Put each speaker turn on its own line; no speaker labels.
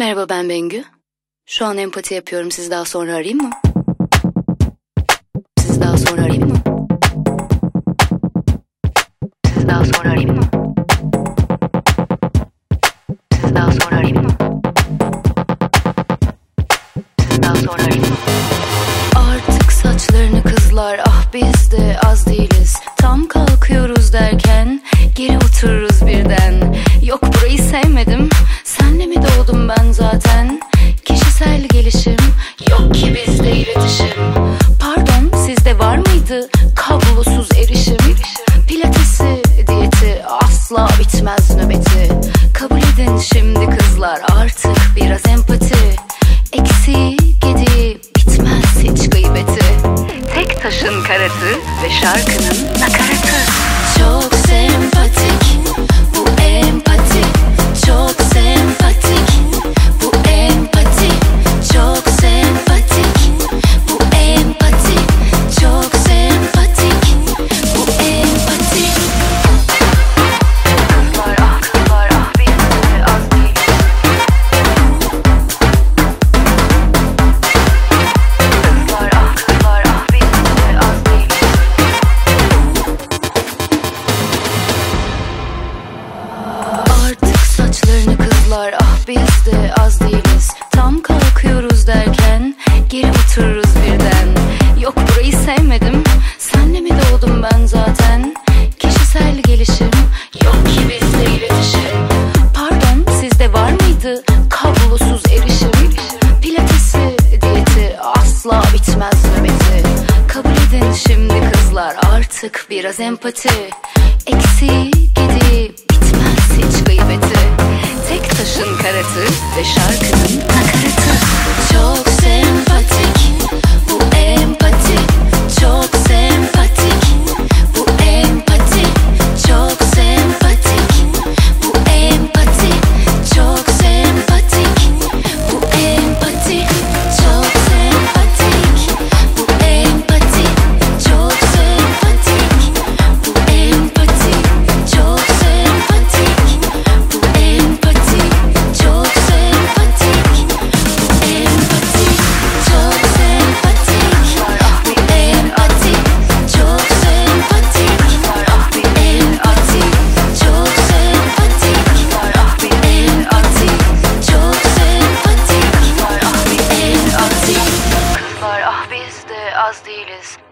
Merhaba ben Bengü. Şu an empati yapıyorum. Sizi daha sonra arayayım mı? Sizi daha sonra arayayım mı? Sizi daha sonra arayayım mı? Sizi daha sonra arayayım mı? Sizi daha sonra arayayım mı? Artık saçlarını kızlar ah biz de az değiliz Tam kalkıyoruz derken geri otururuz birden şimdi kızlar artık biraz empati. Eksi gidi bitmez hiç gıybeti. Tek taşın karası ve şarkının nakaratı Çok geri otururuz birden. Yok burayı sevmedim. Senle mi doğdum ben zaten? Kişisel gelişim yok ki bizde iletişim. Pardon sizde var mıydı kablosuz erişim? Pilatesi diyeti asla bitmez nöbeti. Kabul edin şimdi kızlar artık biraz empati. Eksi gidi bitmez hiç gıybeti. Tek taşın karatı ve şarkının nakaratı. Çok de az değiliz.